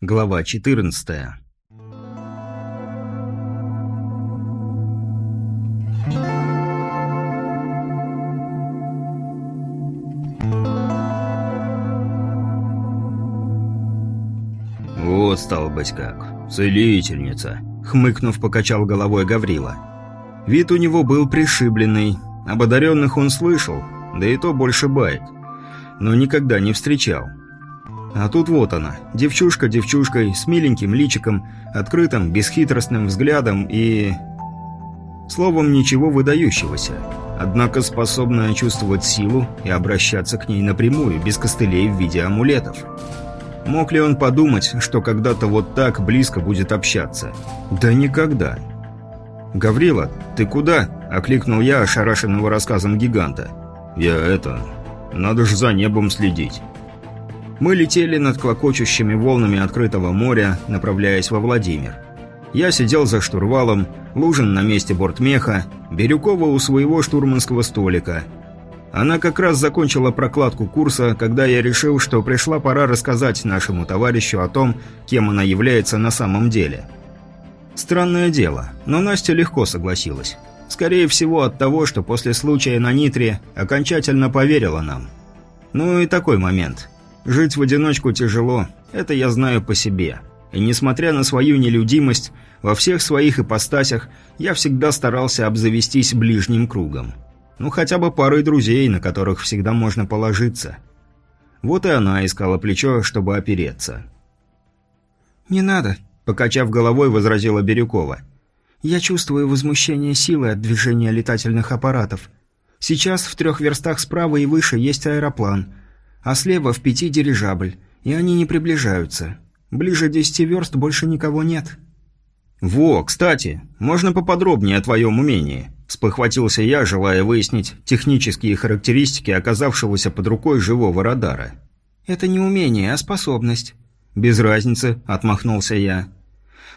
Глава 14. Вот стал быть как. Целительница. Хмыкнув, покачал головой Гаврила. Вид у него был пришибленный. Об одаренных он слышал, да и то больше байк. Но никогда не встречал. А тут вот она, девчушка девчушкой, с миленьким личиком, открытым, бесхитростным взглядом и... Словом, ничего выдающегося. Однако способная чувствовать силу и обращаться к ней напрямую, без костылей в виде амулетов. Мог ли он подумать, что когда-то вот так близко будет общаться? Да никогда. «Гаврила, ты куда?» – окликнул я ошарашенного рассказом гиганта. «Я это... Надо же за небом следить». Мы летели над клокочущими волнами открытого моря, направляясь во Владимир. Я сидел за штурвалом, Лужин на месте бортмеха, Бирюкова у своего штурманского столика. Она как раз закончила прокладку курса, когда я решил, что пришла пора рассказать нашему товарищу о том, кем она является на самом деле. Странное дело, но Настя легко согласилась. Скорее всего от того, что после случая на Нитре окончательно поверила нам. Ну и такой момент – Жить в одиночку тяжело, это я знаю по себе. И несмотря на свою нелюдимость, во всех своих ипостасях я всегда старался обзавестись ближним кругом. Ну, хотя бы парой друзей, на которых всегда можно положиться. Вот и она искала плечо, чтобы опереться. «Не надо», – покачав головой, возразила Бирюкова. «Я чувствую возмущение силы от движения летательных аппаратов. Сейчас в трех верстах справа и выше есть аэроплан – а слева в пяти дирижабль, и они не приближаются. Ближе десяти верст больше никого нет». «Во, кстати, можно поподробнее о твоем умении?» – спохватился я, желая выяснить технические характеристики оказавшегося под рукой живого радара. «Это не умение, а способность». «Без разницы», – отмахнулся я.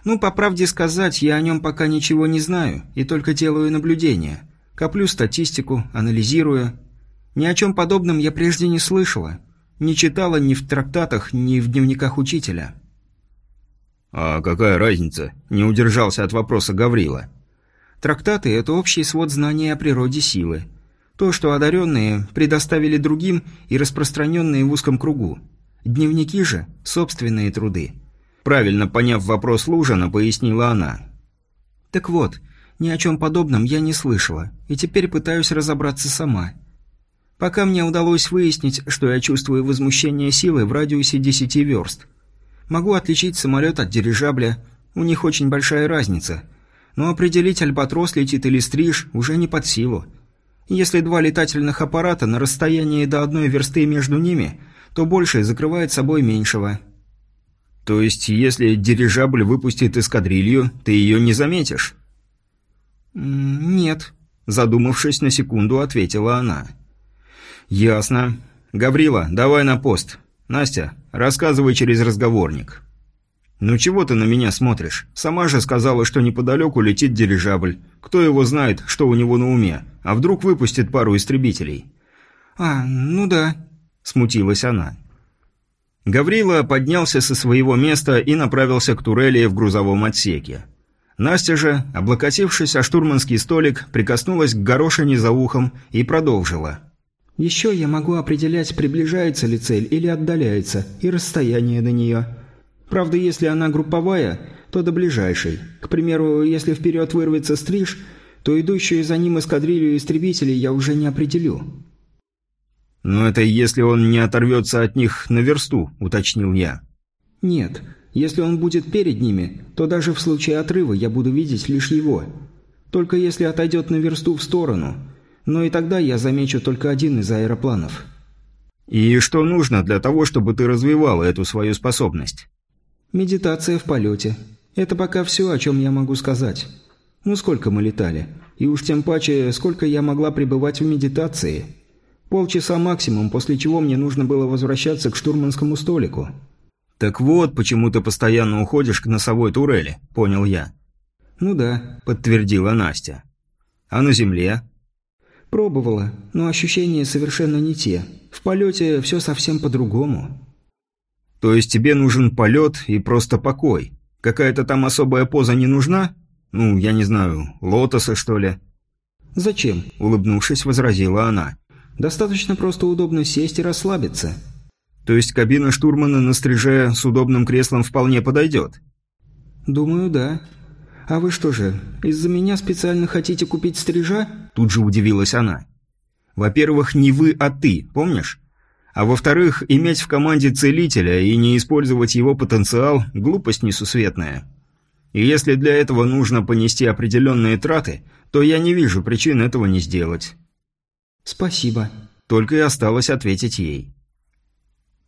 «Ну, по правде сказать, я о нем пока ничего не знаю, и только делаю наблюдения. Коплю статистику, анализирую, ни о чем подобном я прежде не слышала. Не читала ни в трактатах, ни в дневниках учителя. «А какая разница?» – не удержался от вопроса Гаврила. «Трактаты – это общий свод знаний о природе силы. То, что одаренные предоставили другим и распространенные в узком кругу. Дневники же – собственные труды». Правильно поняв вопрос Лужина, пояснила она. «Так вот, ни о чем подобном я не слышала, и теперь пытаюсь разобраться сама». Пока мне удалось выяснить, что я чувствую возмущение силы в радиусе 10 верст. Могу отличить самолет от дирижабля, у них очень большая разница. Но определить, альбатрос летит или стриж, уже не под силу. Если два летательных аппарата на расстоянии до одной версты между ними, то большее закрывает собой меньшего. То есть, если дирижабль выпустит эскадрилью, ты ее не заметишь? «Нет», – задумавшись на секунду, ответила она. «Ясно. Гаврила, давай на пост. Настя, рассказывай через разговорник». «Ну чего ты на меня смотришь? Сама же сказала, что неподалеку летит дирижабль. Кто его знает, что у него на уме? А вдруг выпустит пару истребителей?» «А, ну да», – смутилась она. Гаврила поднялся со своего места и направился к турели в грузовом отсеке. Настя же, облокотившись о штурманский столик, прикоснулась к горошине за ухом и продолжила – еще я могу определять, приближается ли цель или отдаляется, и расстояние до нее. Правда, если она групповая, то до ближайшей. К примеру, если вперед вырвется стриж, то идущую за ним эскадрилью истребителей я уже не определю. «Но это если он не оторвется от них на версту», — уточнил я. «Нет. Если он будет перед ними, то даже в случае отрыва я буду видеть лишь его. Только если отойдет на версту в сторону, но и тогда я замечу только один из аэропланов. И что нужно для того, чтобы ты развивала эту свою способность? Медитация в полете. Это пока все, о чем я могу сказать. Ну сколько мы летали? И уж тем паче, сколько я могла пребывать в медитации? Полчаса максимум, после чего мне нужно было возвращаться к штурманскому столику. «Так вот, почему ты постоянно уходишь к носовой турели», — понял я. «Ну да», — подтвердила Настя. «А на земле?» Пробовала, но ощущения совершенно не те. В полете все совсем по-другому. То есть тебе нужен полет и просто покой. Какая-то там особая поза не нужна? Ну, я не знаю, лотоса, что ли?» «Зачем?» – улыбнувшись, возразила она. «Достаточно просто удобно сесть и расслабиться». «То есть кабина штурмана на стриж с удобным креслом вполне подойдет?» «Думаю, да. А вы что же, из-за меня специально хотите купить стрижа?» Тут же удивилась она. «Во-первых, не вы, а ты, помнишь? А во-вторых, иметь в команде целителя и не использовать его потенциал – глупость несусветная. И если для этого нужно понести определенные траты, то я не вижу причин этого не сделать». «Спасибо». Только и осталось ответить ей.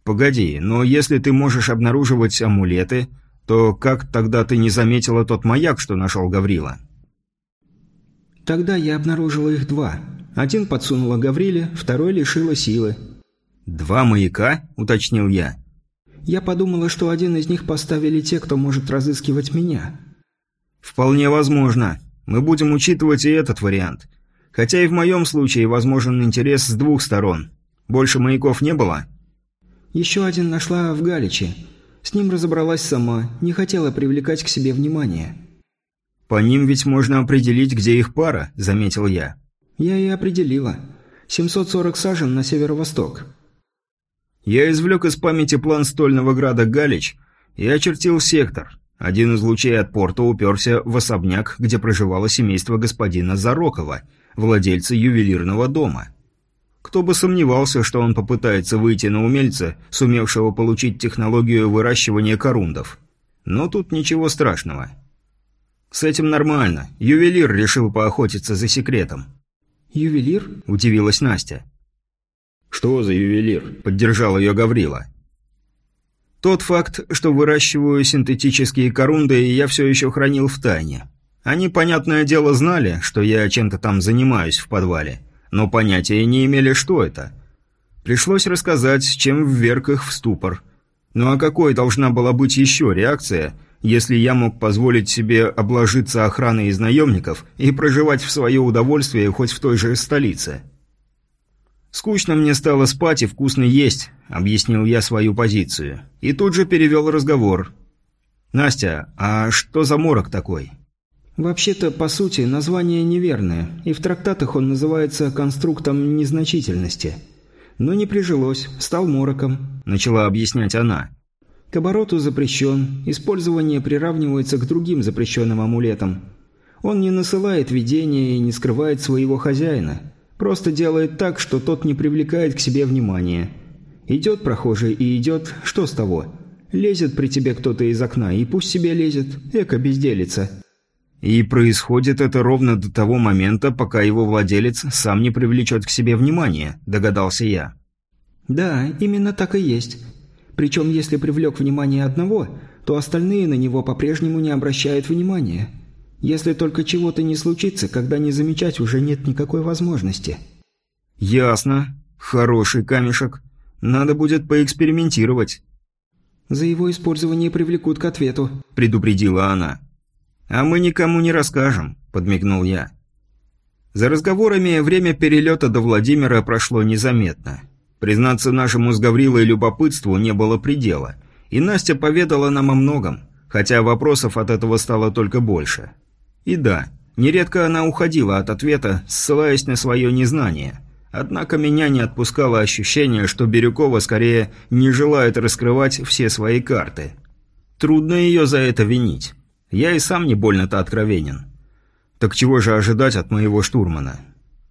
«Погоди, но если ты можешь обнаруживать амулеты, то как тогда ты не заметила тот маяк, что нашел Гаврила?» «Тогда я обнаружила их два. Один подсунула Гавриле, второй лишила силы». «Два маяка?» – уточнил я. «Я подумала, что один из них поставили те, кто может разыскивать меня». «Вполне возможно. Мы будем учитывать и этот вариант. Хотя и в моем случае возможен интерес с двух сторон. Больше маяков не было?» «Еще один нашла в Галиче. С ним разобралась сама, не хотела привлекать к себе внимание». «По ним ведь можно определить, где их пара», – заметил я. «Я и определила. 740 сажен на северо-восток». Я извлек из памяти план стольного града Галич и очертил сектор. Один из лучей от порта уперся в особняк, где проживало семейство господина Зарокова, владельца ювелирного дома. Кто бы сомневался, что он попытается выйти на умельца, сумевшего получить технологию выращивания корундов. Но тут ничего страшного. С этим нормально. Ювелир решил поохотиться за секретом. «Ювелир?» – удивилась Настя. «Что за ювелир?» – поддержал ее Гаврила. Тот факт, что выращиваю синтетические корунды, я все еще хранил в тайне. Они, понятное дело, знали, что я чем-то там занимаюсь в подвале, но понятия не имели, что это. Пришлось рассказать, чем вверг их в ступор. Ну а какой должна была быть еще реакция, если я мог позволить себе обложиться охраной из наемников и проживать в свое удовольствие хоть в той же столице?» «Скучно мне стало спать и вкусно есть», — объяснил я свою позицию. И тут же перевел разговор. «Настя, а что за морок такой?» «Вообще-то, по сути, название неверное, и в трактатах он называется «конструктом незначительности». Но не прижилось, стал мороком», — начала объяснять она. «К обороту запрещен, использование приравнивается к другим запрещенным амулетам. Он не насылает видения и не скрывает своего хозяина». Просто делает так, что тот не привлекает к себе внимания. Идет прохожий и идет, что с того? Лезет при тебе кто-то из окна, и пусть себе лезет, эко безделица. И происходит это ровно до того момента, пока его владелец сам не привлечет к себе внимание, догадался я. Да, именно так и есть. Причем, если привлек внимание одного, то остальные на него по-прежнему не обращают внимания. Если только чего-то не случится, когда не замечать уже нет никакой возможности. Ясно. Хороший камешек. Надо будет поэкспериментировать. За его использование привлекут к ответу, предупредила она. А мы никому не расскажем, подмигнул я. За разговорами время перелета до Владимира прошло незаметно. Признаться нашему с Гаврилой любопытству не было предела, и Настя поведала нам о многом, хотя вопросов от этого стало только больше. И да, нередко она уходила от ответа, ссылаясь на свое незнание. Однако меня не отпускало ощущение, что Бирюкова скорее не желает раскрывать все свои карты. Трудно ее за это винить. Я и сам не больно-то откровенен. Так чего же ожидать от моего штурмана?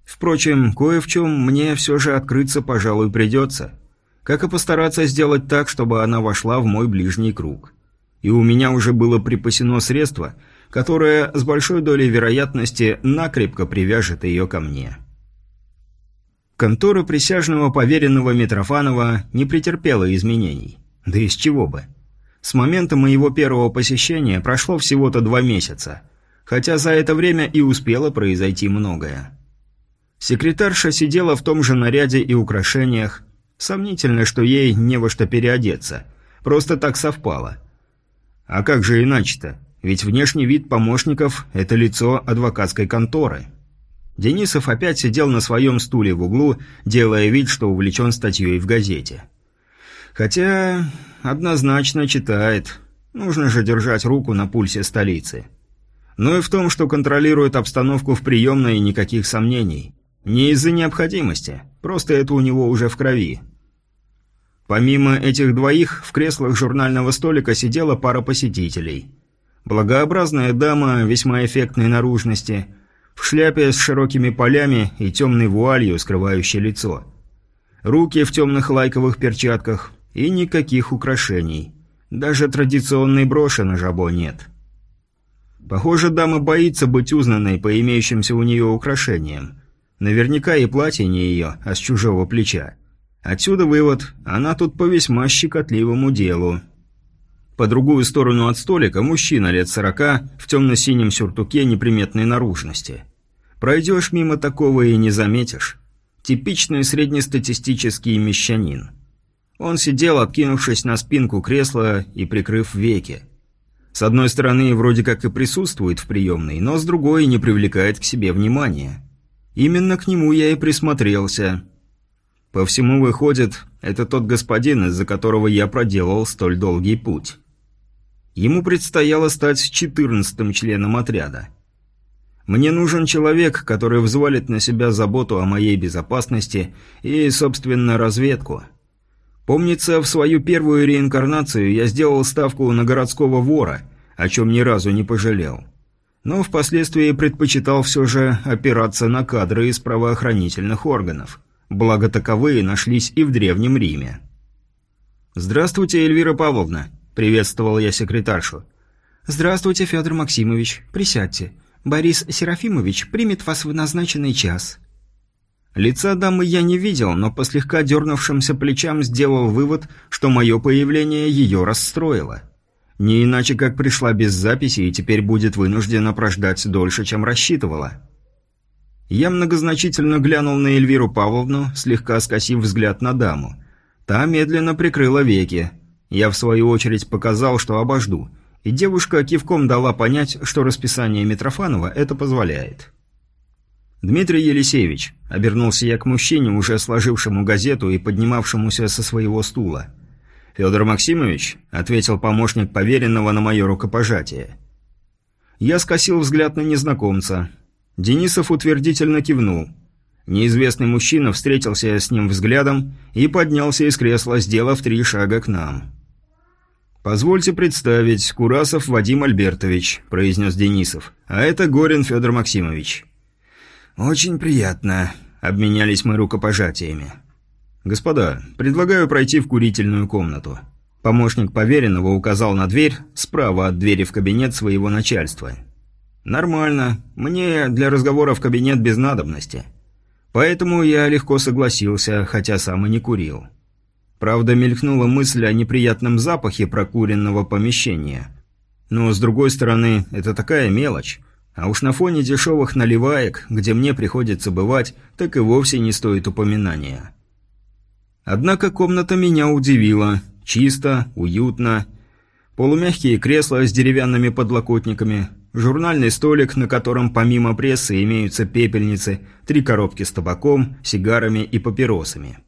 Впрочем, кое в чем мне все же открыться, пожалуй, придется. Как и постараться сделать так, чтобы она вошла в мой ближний круг. И у меня уже было припасено средство – которая с большой долей вероятности накрепко привяжет ее ко мне. Контора присяжного поверенного Митрофанова не претерпела изменений. Да из чего бы. С момента моего первого посещения прошло всего-то два месяца, хотя за это время и успело произойти многое. Секретарша сидела в том же наряде и украшениях. Сомнительно, что ей не во что переодеться. Просто так совпало. А как же иначе-то? Ведь внешний вид помощников – это лицо адвокатской конторы. Денисов опять сидел на своем стуле в углу, делая вид, что увлечен статьей в газете. Хотя однозначно читает. Нужно же держать руку на пульсе столицы. Но и в том, что контролирует обстановку в приемной, никаких сомнений. Не из-за необходимости, просто это у него уже в крови. Помимо этих двоих, в креслах журнального столика сидела пара посетителей. Благообразная дама весьма эффектной наружности, в шляпе с широкими полями и темной вуалью, скрывающей лицо. Руки в темных лайковых перчатках и никаких украшений. Даже традиционной броши на жабо нет. Похоже, дама боится быть узнанной по имеющимся у нее украшениям. Наверняка и платье не ее, а с чужого плеча. Отсюда вывод, она тут по весьма щекотливому делу. По другую сторону от столика мужчина лет сорока в темно-синем сюртуке неприметной наружности. Пройдешь мимо такого и не заметишь. Типичный среднестатистический мещанин. Он сидел, откинувшись на спинку кресла и прикрыв веки. С одной стороны, вроде как и присутствует в приемной, но с другой не привлекает к себе внимания. Именно к нему я и присмотрелся. По всему выходит, это тот господин, из-за которого я проделал столь долгий путь. Ему предстояло стать четырнадцатым членом отряда. Мне нужен человек, который взвалит на себя заботу о моей безопасности и, собственно, разведку. Помнится, в свою первую реинкарнацию я сделал ставку на городского вора, о чем ни разу не пожалел. Но впоследствии предпочитал все же опираться на кадры из правоохранительных органов. Благо таковые нашлись и в Древнем Риме. «Здравствуйте, Эльвира Павловна», – приветствовал я секретаршу. «Здравствуйте, Федор Максимович. Присядьте. Борис Серафимович примет вас в назначенный час». Лица дамы я не видел, но по слегка дернувшимся плечам сделал вывод, что мое появление ее расстроило. Не иначе как пришла без записи и теперь будет вынуждена прождать дольше, чем рассчитывала. Я многозначительно глянул на Эльвиру Павловну, слегка скосив взгляд на даму. Та медленно прикрыла веки. Я, в свою очередь, показал, что обожду, и девушка кивком дала понять, что расписание Митрофанова это позволяет. «Дмитрий Елисеевич», — обернулся я к мужчине, уже сложившему газету и поднимавшемуся со своего стула. «Федор Максимович», — ответил помощник поверенного на мое рукопожатие. Я скосил взгляд на незнакомца. Денисов утвердительно кивнул. Неизвестный мужчина встретился с ним взглядом и поднялся из кресла, сделав три шага к нам. «Позвольте представить, Курасов Вадим Альбертович», – произнес Денисов. «А это Горин Федор Максимович». «Очень приятно», — обменялись мы рукопожатиями. «Господа, предлагаю пройти в курительную комнату». Помощник поверенного указал на дверь справа от двери в кабинет своего начальства. «Нормально. Мне для разговора в кабинет без надобности. Поэтому я легко согласился, хотя сам и не курил. Правда, мелькнула мысль о неприятном запахе прокуренного помещения. Но, с другой стороны, это такая мелочь». А уж на фоне дешевых наливаек, где мне приходится бывать, так и вовсе не стоит упоминания. Однако комната меня удивила. Чисто, уютно. Полумягкие кресла с деревянными подлокотниками, журнальный столик, на котором помимо прессы имеются пепельницы, три коробки с табаком, сигарами и папиросами.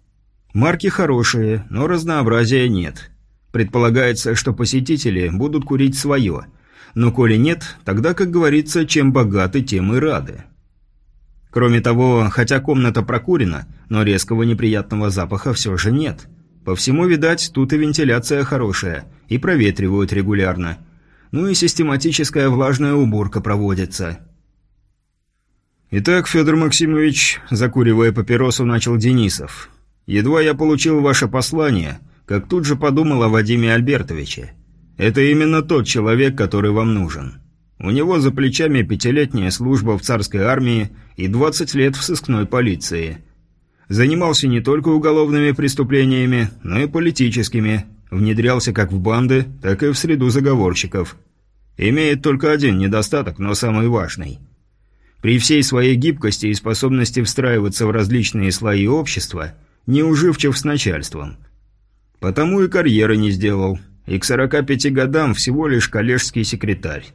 Марки хорошие, но разнообразия нет. Предполагается, что посетители будут курить свое – но коли нет, тогда, как говорится, чем богаты, тем и рады. Кроме того, хотя комната прокурена, но резкого неприятного запаха все же нет. По всему, видать, тут и вентиляция хорошая, и проветривают регулярно. Ну и систематическая влажная уборка проводится. «Итак, Федор Максимович», – закуривая папиросу, начал Денисов. «Едва я получил ваше послание, как тут же подумал о Вадиме Альбертовиче. Это именно тот человек, который вам нужен. У него за плечами пятилетняя служба в царской армии и 20 лет в сыскной полиции. Занимался не только уголовными преступлениями, но и политическими. Внедрялся как в банды, так и в среду заговорщиков. Имеет только один недостаток, но самый важный. При всей своей гибкости и способности встраиваться в различные слои общества, неуживчив с начальством. Потому и карьеры не сделал – и к 45 годам всего лишь коллежский секретарь.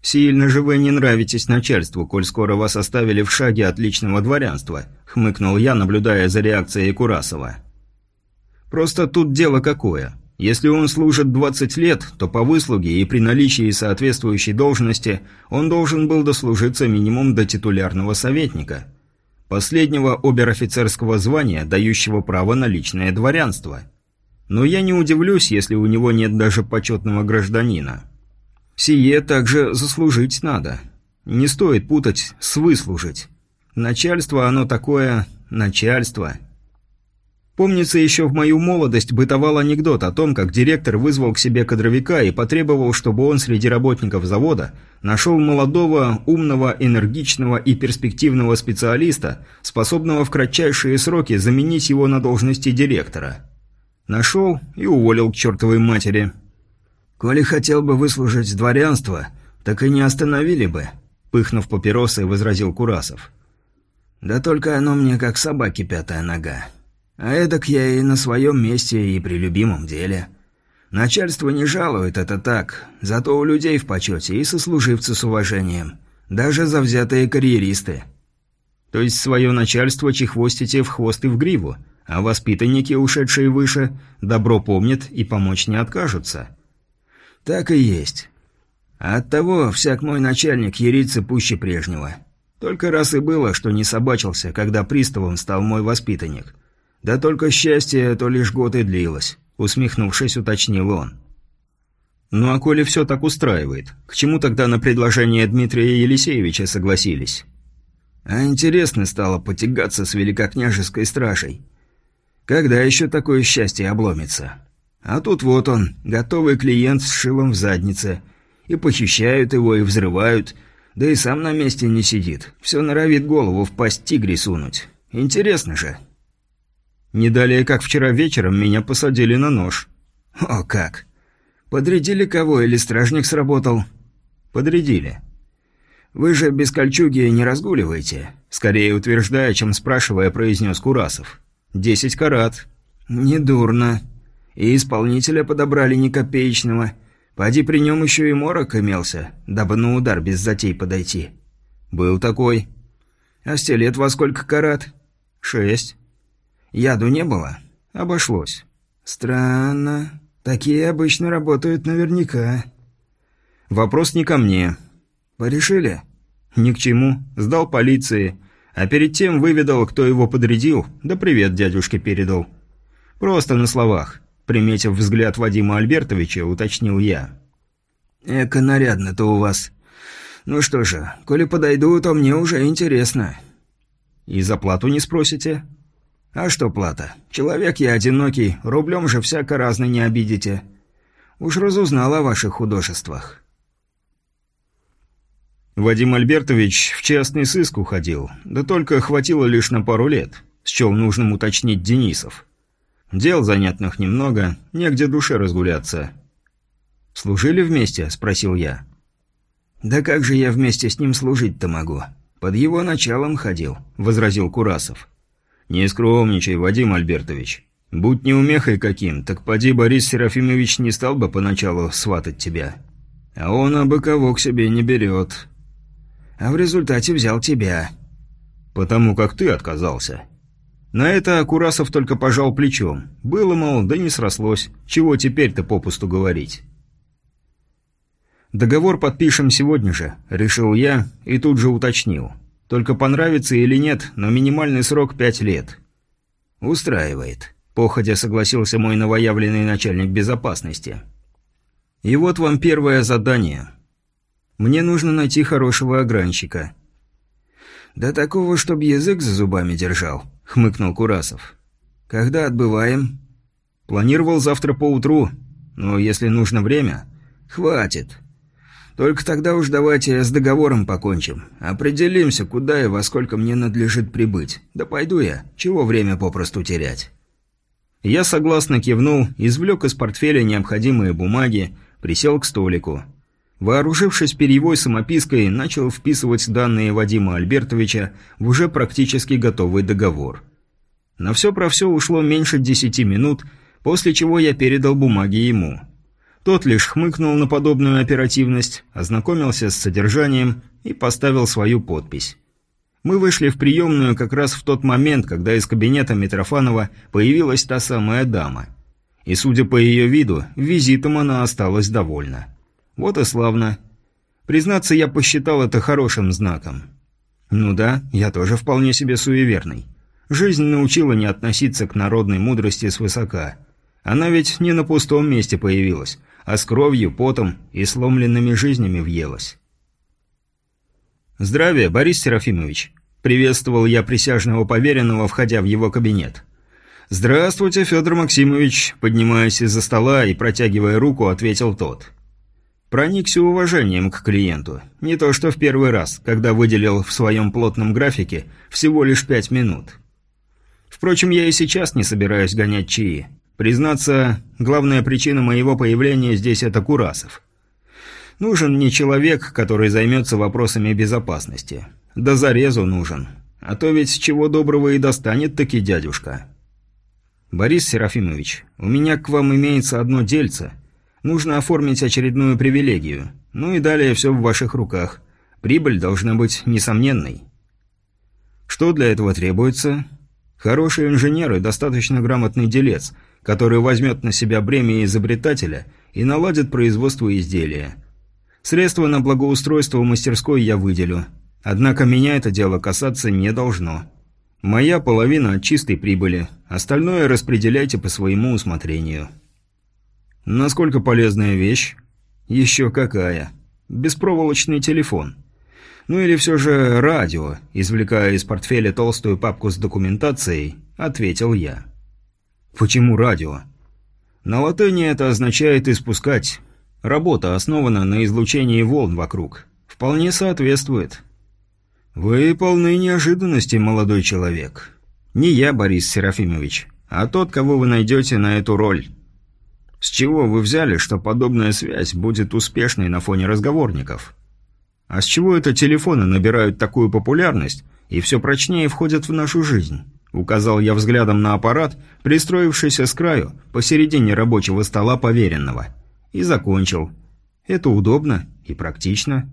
«Сильно же вы не нравитесь начальству, коль скоро вас оставили в шаге от личного дворянства», — хмыкнул я, наблюдая за реакцией Курасова. Просто тут дело какое. Если он служит 20 лет, то по выслуге и при наличии соответствующей должности он должен был дослужиться минимум до титулярного советника. Последнего обер-офицерского звания, дающего право на личное дворянство. Но я не удивлюсь, если у него нет даже почетного гражданина. Сие также заслужить надо. Не стоит путать с «выслужить». Начальство оно такое... начальство. Помнится, еще в мою молодость бытовал анекдот о том, как директор вызвал к себе кадровика и потребовал, чтобы он среди работников завода нашел молодого, умного, энергичного и перспективного специалиста, способного в кратчайшие сроки заменить его на должности директора. Нашел и уволил к чертовой матери. «Коли хотел бы выслужить дворянство, так и не остановили бы», — пыхнув папиросой, возразил Курасов. «Да только оно мне как собаке пятая нога. А эдак я и на своем месте, и при любимом деле. Начальство не жалует, это так. Зато у людей в почете и сослуживцы с уважением. Даже завзятые карьеристы. То есть свое начальство чехвостите в хвост и в гриву, а воспитанники, ушедшие выше, добро помнят и помочь не откажутся. Так и есть. А оттого всяк мой начальник ерится пуще прежнего. Только раз и было, что не собачился, когда приставом стал мой воспитанник – «Да только счастье то лишь год и длилось», — усмехнувшись, уточнил он. «Ну а коли все так устраивает, к чему тогда на предложение Дмитрия Елисеевича согласились?» «А интересно стало потягаться с великокняжеской стражей. Когда еще такое счастье обломится? А тут вот он, готовый клиент с шилом в заднице. И похищают его, и взрывают, да и сам на месте не сидит. Все норовит голову в пасть тигре сунуть. Интересно же». Не далее, как вчера вечером, меня посадили на нож. О, как! Подрядили кого или стражник сработал? Подрядили. Вы же без кольчуги не разгуливаете. Скорее утверждая, чем спрашивая, произнес Курасов. Десять карат. Недурно. И исполнителя подобрали не копеечного. Поди при нем еще и морок имелся, дабы на удар без затей подойти. Был такой. А стилет во сколько карат? Шесть. Яду не было? Обошлось. Странно. Такие обычно работают наверняка. Вопрос не ко мне. Порешили? Ни к чему. Сдал полиции. А перед тем выведал, кто его подрядил, да привет дядюшке передал. Просто на словах. Приметив взгляд Вадима Альбертовича, уточнил я. «Эко нарядно-то у вас. Ну что же, коли подойду, то мне уже интересно». «И за плату не спросите?» «А что плата? Человек я одинокий, рублем же всяко разно не обидите. Уж разузнал о ваших художествах». Вадим Альбертович в частный сыск уходил, да только хватило лишь на пару лет, счел нужным уточнить Денисов. Дел занятных немного, негде душе разгуляться. «Служили вместе?» – спросил я. «Да как же я вместе с ним служить-то могу? Под его началом ходил», – возразил Курасов. «Не скромничай, Вадим Альбертович. Будь неумехой каким, так поди Борис Серафимович не стал бы поначалу сватать тебя. А он абы к себе не берет. А в результате взял тебя». «Потому как ты отказался». На это Акурасов только пожал плечом. Было, мол, да не срослось. Чего теперь-то попусту говорить? «Договор подпишем сегодня же», — решил я и тут же уточнил. Только понравится или нет, но минимальный срок пять лет. Устраивает. Походя согласился мой новоявленный начальник безопасности. И вот вам первое задание. Мне нужно найти хорошего огранщика. Да такого, чтоб язык за зубами держал, хмыкнул Курасов. Когда отбываем? Планировал завтра поутру, но если нужно время... Хватит. Только тогда уж давайте с договором покончим. Определимся, куда и во сколько мне надлежит прибыть. Да пойду я. Чего время попросту терять?» Я согласно кивнул, извлек из портфеля необходимые бумаги, присел к столику. Вооружившись перьевой самопиской, начал вписывать данные Вадима Альбертовича в уже практически готовый договор. На все про все ушло меньше десяти минут, после чего я передал бумаги ему. Тот лишь хмыкнул на подобную оперативность, ознакомился с содержанием и поставил свою подпись. Мы вышли в приемную как раз в тот момент, когда из кабинета Митрофанова появилась та самая дама. И, судя по ее виду, визитом она осталась довольна. Вот и славно. Признаться, я посчитал это хорошим знаком. Ну да, я тоже вполне себе суеверный. Жизнь научила не относиться к народной мудрости свысока. Она ведь не на пустом месте появилась, а с кровью, потом и сломленными жизнями въелась. «Здравия, Борис Серафимович!» – приветствовал я присяжного поверенного, входя в его кабинет. «Здравствуйте, Федор Максимович!» – поднимаясь из-за стола и протягивая руку, ответил тот. Проникся уважением к клиенту. Не то что в первый раз, когда выделил в своем плотном графике всего лишь пять минут. Впрочем, я и сейчас не собираюсь гонять чаи. Признаться, главная причина моего появления здесь – это Курасов. Нужен не человек, который займется вопросами безопасности. Да зарезу нужен. А то ведь чего доброго и достанет таки дядюшка. «Борис Серафимович, у меня к вам имеется одно дельце. Нужно оформить очередную привилегию. Ну и далее все в ваших руках. Прибыль должна быть несомненной». «Что для этого требуется?» Хороший инженер и достаточно грамотный делец, который возьмет на себя бремя изобретателя и наладит производство изделия. Средства на благоустройство мастерской я выделю. Однако меня это дело касаться не должно. Моя половина от чистой прибыли, остальное распределяйте по своему усмотрению. Насколько полезная вещь? Еще какая. Беспроволочный телефон. Ну или все же радио, извлекая из портфеля толстую папку с документацией, ответил я. Почему радио? На латыни это означает «испускать». Работа основана на излучении волн вокруг. Вполне соответствует. Вы полны неожиданностей, молодой человек. Не я, Борис Серафимович, а тот, кого вы найдете на эту роль. С чего вы взяли, что подобная связь будет успешной на фоне разговорников? А с чего это телефоны набирают такую популярность и все прочнее входят в нашу жизнь? Указал я взглядом на аппарат, пристроившийся с краю, посередине рабочего стола поверенного. И закончил. Это удобно и практично.